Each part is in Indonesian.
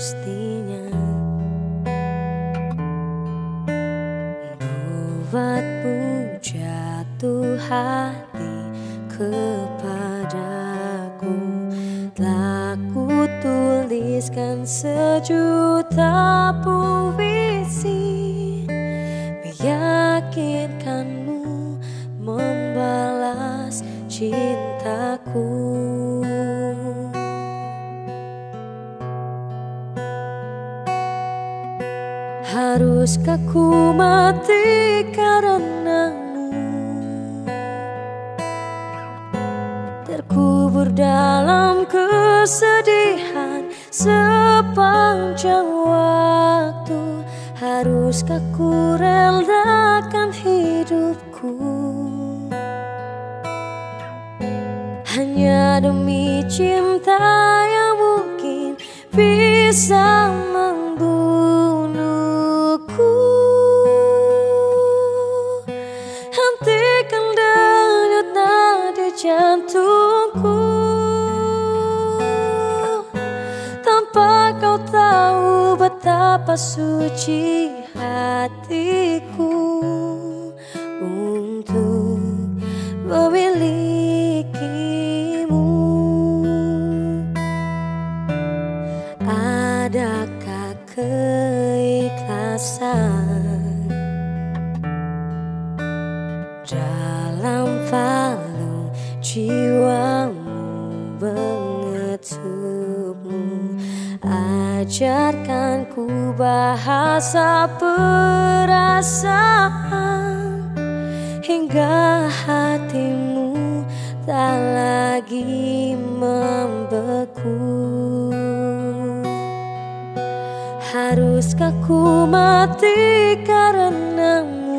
Bagaimana mestinya Buatmu jatuh hati kepadaku. Telah ku tuliskan sejuta puisi. Meyakinkanmu membalas cintaku Haruskah ku mati karenamu Terkubur dalam kesedihan sepanjang waktu. Haruskah ku relakan hidupku? Hanya demi cinta suci hatiku Ajarkan ku bahasa perasaan. Hingga hatimu tak lagi membeku. Haruskah ku mati karenamu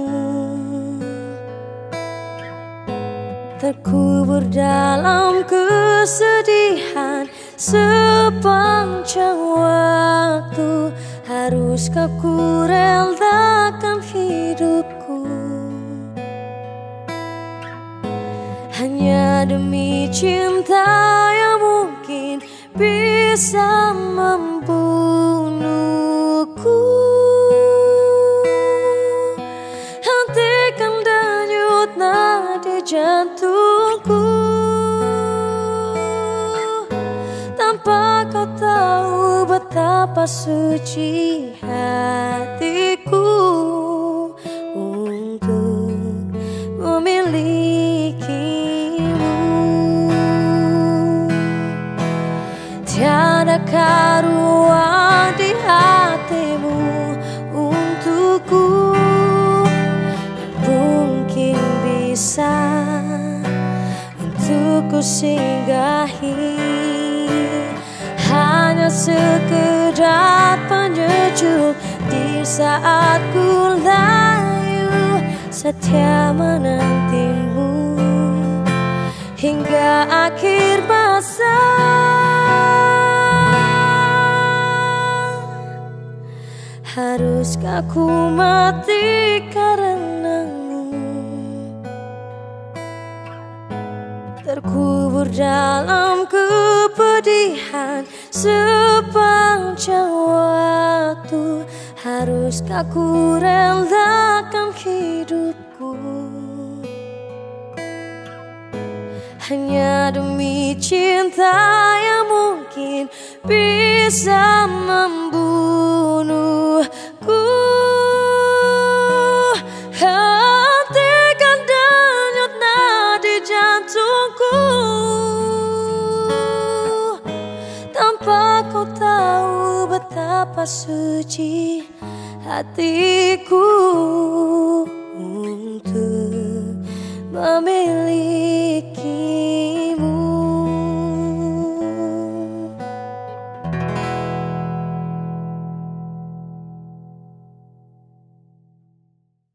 Terkubur dalam kesedihan. Sepanjang waktu Haruskah ku relakan hidupku. Hanya demi cinta yang mungkin bisa membunuhku. Hentikan denyut nadi jantung betapa suci hatiku untuk memilikimu. Tiada ruang di hatimu untukku Mungkin bisa untukku singgahi sekedar penyejuk di saat ku layu setia menantimu. Hingga akhir masa haruskah ku mati karenamu terkubur dalam kepedihan Sepanjang waktu Haruskah ku relakan hidupku? Hanya demi cinta yang mungkin bisa membunuhku. Hentikan denyut nadi jantungku betapa suci hatiku untuk memilih